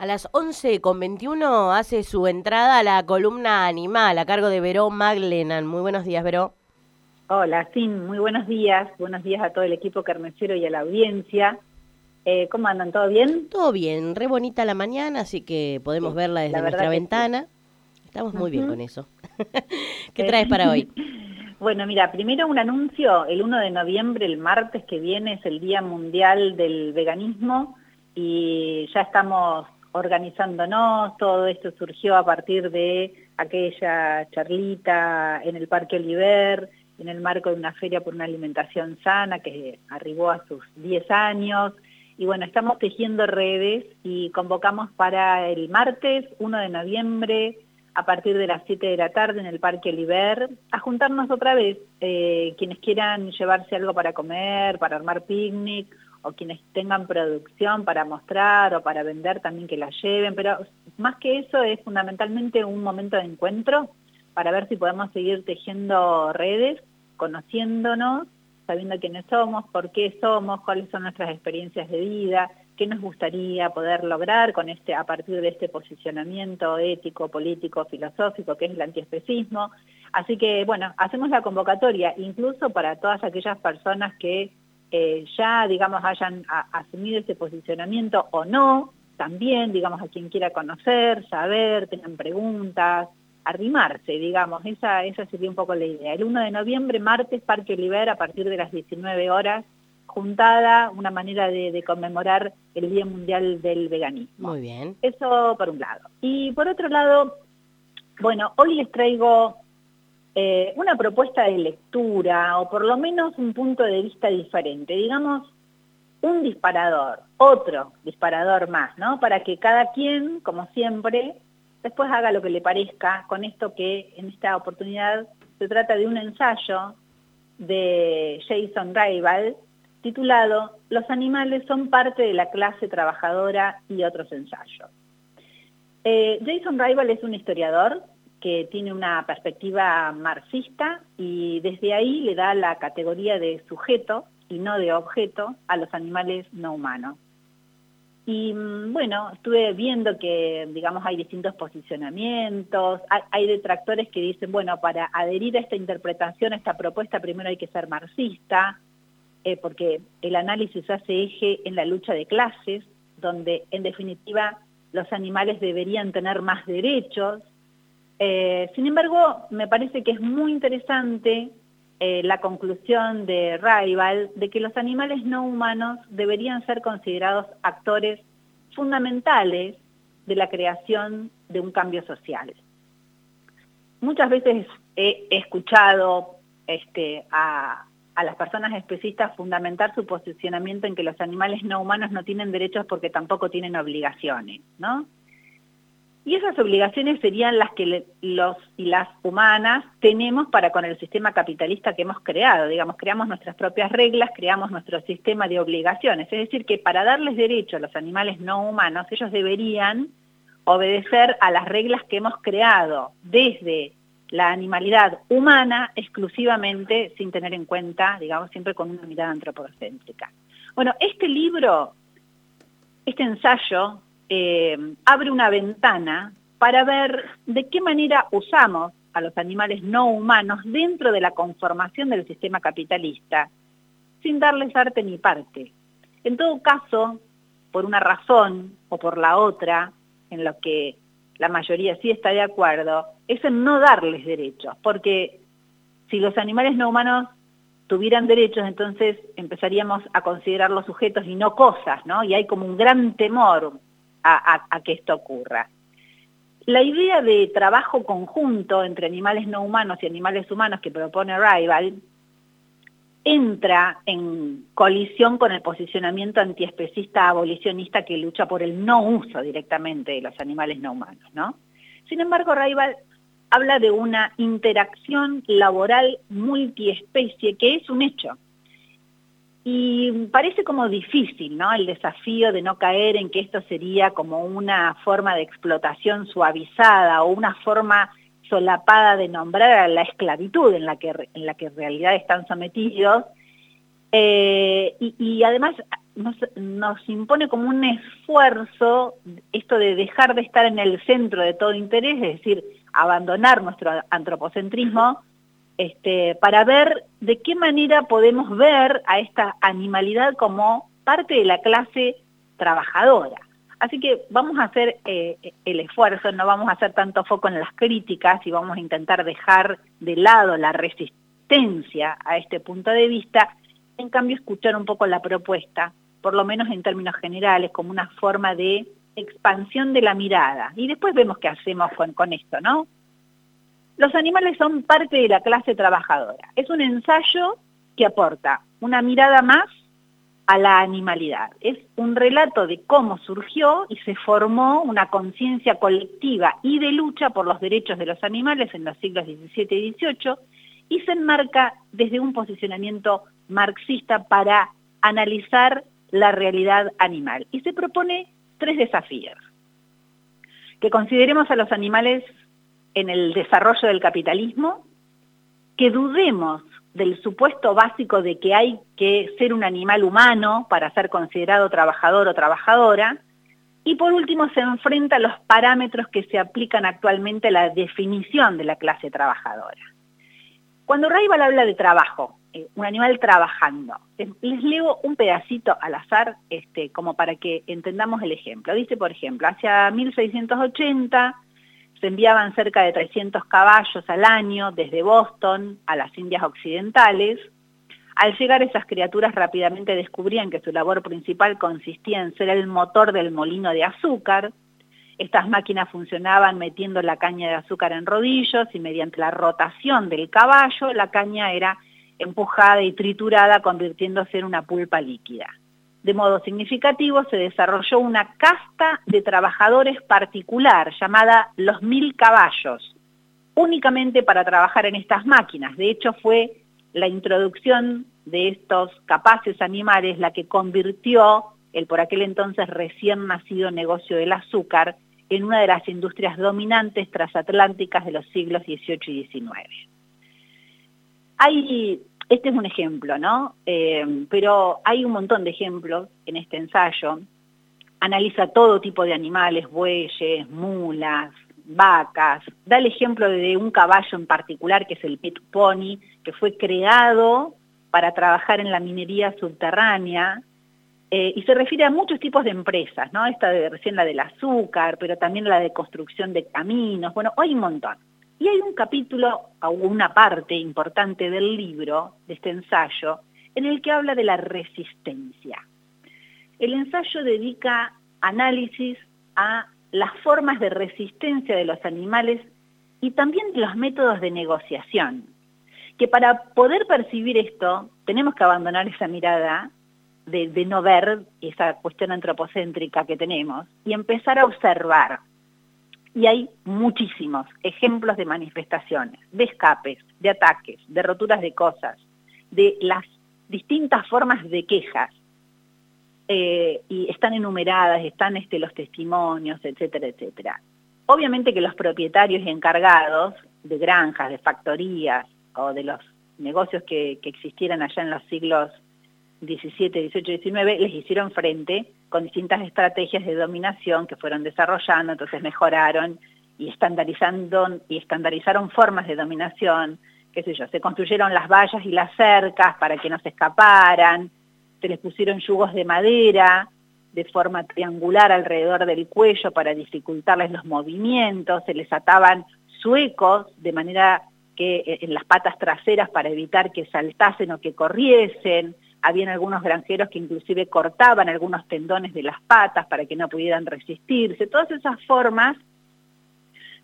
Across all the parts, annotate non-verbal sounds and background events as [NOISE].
A las 11 con 21 hace su entrada a la columna animal a cargo de Veró Maglenan. Muy buenos días, Veró. Hola, sí, muy buenos días. Buenos días a todo el equipo carnicero y a la audiencia. Eh, ¿Cómo andan? ¿Todo bien? Todo bien, re bonita la mañana, así que podemos verla desde nuestra ventana. Estamos muy bien con eso. [LAUGHS] ¿Qué traes para hoy? [LAUGHS] Bueno, mira, primero un anuncio. El 1 de noviembre, el martes que viene, es el Día Mundial del Veganismo y ya estamos organizándonos. Todo esto surgió a partir de aquella charlita en el Parque Oliver, en el marco de una feria por una alimentación sana que arribó a sus 10 años. Y bueno, estamos tejiendo redes y convocamos para el martes 1 de noviembre a partir de las 7 de la tarde en el Parque Oliver, a juntarnos otra vez, eh, quienes quieran llevarse algo para comer, para armar picnic, o quienes tengan producción para mostrar o para vender también que la lleven, pero más que eso es fundamentalmente un momento de encuentro para ver si podemos seguir tejiendo redes, conociéndonos, sabiendo quiénes somos, por qué somos, cuáles son nuestras experiencias de vida, qué nos gustaría poder lograr con este, a partir de este posicionamiento ético, político, filosófico, que es el antiespecismo. Así que, bueno, hacemos la convocatoria incluso para todas aquellas personas que eh, ya, digamos, hayan asumido ese posicionamiento o no, también, digamos, a quien quiera conocer, saber, tengan preguntas, arrimarse, digamos, esa, esa sería un poco la idea. El 1 de noviembre, martes, Parque Oliver, a partir de las 19 horas, juntada, una manera de, conmemorar el Día Mundial del Veganismo. Muy bien. Eso por un lado. Y por otro lado, bueno, hoy les traigo eh, una propuesta de lectura, o por lo menos un punto de vista diferente, digamos, un disparador, otro disparador más, ¿no? Para que cada quien, como siempre, después haga lo que le parezca con esto que en esta oportunidad se trata de un ensayo de Jason Rival, titulado Los animales son parte de la clase trabajadora y otros ensayos. Eh, Jason Rival es un historiador que tiene una perspectiva marxista y desde ahí le da la categoría de sujeto y no de objeto a los animales no humanos. Y mm, bueno, estuve viendo que, digamos, hay distintos posicionamientos, hay, detractores que dicen, bueno, para adherir a esta interpretación, a esta propuesta, primero hay que ser marxista, eh, porque el análisis hace eje en la lucha de clases, donde en definitiva los animales deberían tener más derechos. Eh, sin embargo, me parece que es muy interesante eh, la conclusión de Rival de que los animales no humanos deberían ser considerados actores fundamentales de la creación de un cambio social. Muchas veces he, escuchado este, a, a las personas especistas fundamentar su posicionamiento en que los animales no humanos no tienen derechos porque tampoco tienen obligaciones, ¿no? Y esas obligaciones serían las que los y las humanas tenemos para con el sistema capitalista que hemos creado. Digamos, creamos nuestras propias reglas, creamos nuestro sistema de obligaciones. Es decir, que para darles derecho a los animales no humanos, ellos deberían obedecer a las reglas que hemos creado desde la animalidad humana exclusivamente sin tener en cuenta, digamos, siempre con una mirada antropocéntrica. Bueno, este libro, este ensayo, eh, abre una ventana para ver de qué manera usamos a los animales no humanos dentro de la conformación del sistema capitalista, sin darles arte ni parte. En todo caso, por una razón o por la otra, en lo que la mayoría sí está de acuerdo, es en no darles derechos, porque si los animales no humanos tuvieran derechos, entonces empezaríamos a considerarlos sujetos y no cosas, ¿no? Y hay como un gran temor a, que esto ocurra. La idea de trabajo conjunto entre animales no humanos y animales humanos que propone Rival entra en colisión con el posicionamiento antiespecista abolicionista que lucha por el no uso directamente de los animales no humanos, ¿no? Sin embargo, Rival habla de una interacción laboral multiespecie, que es un hecho. Y parece como difícil, ¿no? El desafío de no caer en que esto sería como una forma de explotación suavizada o una forma solapada de nombrar a la esclavitud en la que en, la que en realidad están sometidos. Eh, y, y además nos, impone como un esfuerzo esto de dejar de estar en el centro de todo interés, es decir, abandonar nuestro antropocentrismo, este, para ver de qué manera podemos ver a esta animalidad como parte de la clase trabajadora. Así que vamos a hacer eh, el esfuerzo, no vamos a hacer tanto foco en las críticas y vamos a intentar dejar de lado la resistencia a este punto de vista, en cambio escuchar un poco la propuesta, por lo menos en términos generales, como una forma de expansión de la mirada. Y después vemos qué hacemos con, con esto, ¿no? Los animales son parte de la clase trabajadora. Es un ensayo que aporta una mirada más a la animalidad. Es un relato de cómo surgió y se formó una conciencia colectiva y de lucha por los derechos de los animales en los siglos XVII y XVIII y se enmarca desde un posicionamiento marxista para analizar la realidad animal. Y se propone tres desafíos. Que consideremos a los animales en el desarrollo del capitalismo, que dudemos del supuesto básico de que hay que ser un animal humano para ser considerado trabajador o trabajadora, y por último se enfrenta a los parámetros que se aplican actualmente a la definición de la clase trabajadora. Cuando Raibal habla de trabajo, eh, un animal trabajando, les leo un pedacito al azar este, como para que entendamos el ejemplo. Dice, por ejemplo, hacia 1680 se enviaban cerca de 300 caballos al año desde Boston a las Indias Occidentales. Al llegar esas criaturas rápidamente descubrían que su labor principal consistía en ser el motor del molino de azúcar. Estas máquinas funcionaban metiendo la caña de azúcar en rodillos y mediante la rotación del caballo la caña era empujada y triturada convirtiéndose en una pulpa líquida de modo significativo se desarrolló una casta de trabajadores particular llamada los mil caballos, únicamente para trabajar en estas máquinas. De hecho, fue la introducción de estos capaces animales la que convirtió el por aquel entonces recién nacido negocio del azúcar en una de las industrias dominantes transatlánticas de los siglos XVIII y XIX. Hay este es un ejemplo, ¿no? Eh, pero hay un montón de ejemplos en este ensayo. Analiza todo tipo de animales, bueyes, mulas, vacas. Da el ejemplo de un caballo en particular, que es el pit pony, que fue creado para trabajar en la minería subterránea, eh, y se refiere a muchos tipos de empresas, ¿no? Esta de recién la del azúcar, pero también la de construcción de caminos, bueno, hay un montón. Y hay un capítulo o una parte importante del libro, de este ensayo, en el que habla de la resistencia. El ensayo dedica análisis a las formas de resistencia de los animales y también de los métodos de negociación, que para poder percibir esto tenemos que abandonar esa mirada de, de no ver esa cuestión antropocéntrica que tenemos y empezar a observar y hay muchísimos ejemplos de manifestaciones, de escapes, de ataques, de roturas de cosas, de las distintas formas de quejas. Eh, y están enumeradas, están este, los testimonios, etcétera, etcétera. Obviamente que los propietarios y encargados de granjas, de factorías o de los negocios que, que existieran allá en los siglos 17, 18, 19, les hicieron frente con distintas estrategias de dominación que fueron desarrollando, entonces mejoraron y estandarizaron, y estandarizaron formas de dominación, qué sé yo, se construyeron las vallas y las cercas para que no se escaparan, se les pusieron yugos de madera de forma triangular alrededor del cuello para dificultarles los movimientos, se les ataban suecos de manera que eh, en las patas traseras para evitar que saltasen o que corriesen, habían algunos granjeros que inclusive cortaban algunos tendones de las patas para que no pudieran resistirse. Todas esas formas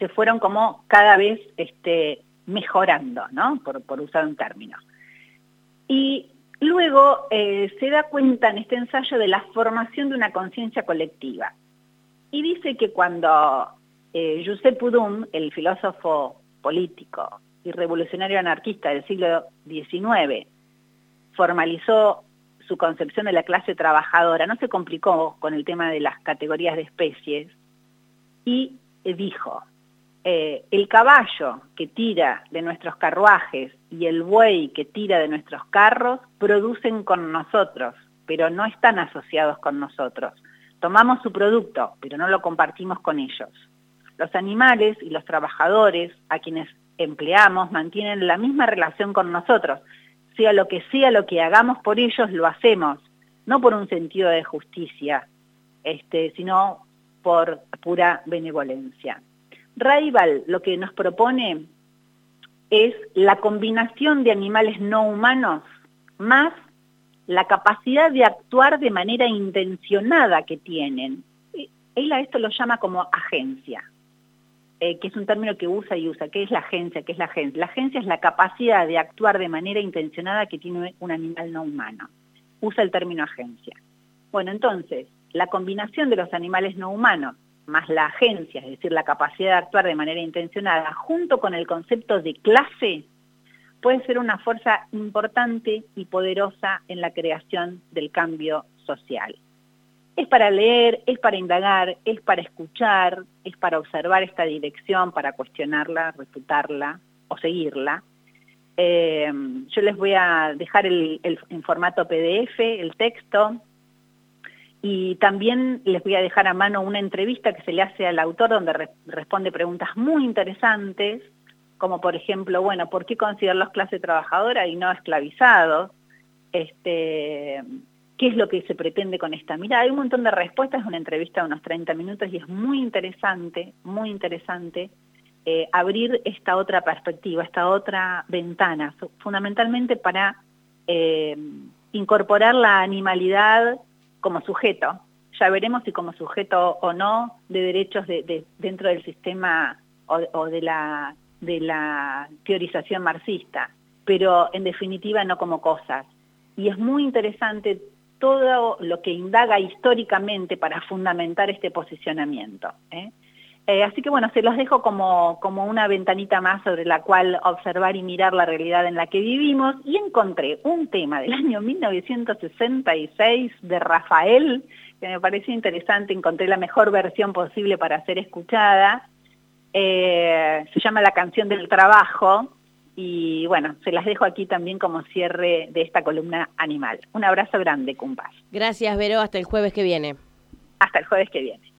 se fueron como cada vez este, mejorando. Por, usar un término. Y luego eh, se da cuenta en este ensayo de la formación de una conciencia colectiva. Y dice que cuando eh, Proudhon, el filósofo político y revolucionario anarquista del siglo XIX, formalizó su concepción de la clase trabajadora, no se complicó con el tema de las categorías de especies y dijo, eh, el caballo que tira de nuestros carruajes y el buey que tira de nuestros carros producen con nosotros pero no están asociados con nosotros. Tomamos su producto, pero no lo compartimos con ellos. Los animales y los trabajadores a quienes empleamos mantienen la misma relación con nosotros. Sea lo que sea lo que hagamos por ellos, lo hacemos, no por un sentido de justicia, este, sino por pura benevolencia. Raival lo que nos propone es la combinación de animales no humanos más la capacidad de actuar de manera intencionada que tienen. Él a esto lo llama como agencia, eh, que es un término que usa y usa. ¿Qué es la agencia? ¿Qué es la agencia? La agencia es la capacidad de actuar de manera intencionada que tiene un animal no humano. Usa el término agencia. Bueno, entonces, la combinación de los animales no humanos más la agencia, es decir, la capacidad de actuar de manera intencionada, junto con el concepto de clase, puede ser una fuerza importante y poderosa en la creación del cambio social. Es para leer, es para indagar, es para escuchar, es para observar esta dirección, para cuestionarla, refutarla o seguirla. Eh, yo les voy a dejar el, en formato PDF el texto y también les voy a dejar a mano una entrevista que se le hace al autor donde responde preguntas muy interesantes como por ejemplo, bueno, ¿por qué considerarlos clase trabajadora y no esclavizados? Este, ¿Qué es lo que se pretende con esta mirada? Hay un montón de respuestas, es una entrevista de unos 30 minutos y es muy interesante, muy interesante eh, abrir esta otra perspectiva, esta otra ventana, fundamentalmente para eh, incorporar la animalidad como sujeto. Ya veremos si como sujeto o no de derechos de, dentro del sistema o de la teorización marxista, pero en definitiva no como cosas. Y es muy interesante todo lo que indaga históricamente para fundamentar este posicionamiento. ¿eh? Eh, así que bueno, se los dejo como, como una ventanita más sobre la cual observar y mirar la realidad en la que vivimos y encontré un tema del año 1966 de Rafael que me pareció interesante, encontré la mejor versión posible para ser escuchada, eh, se llama La canción del trabajo y bueno, se las dejo aquí también como cierre de esta columna animal. Un abrazo grande, Cumpas. Gracias, Vero, hasta el jueves que viene. Hasta el jueves que viene.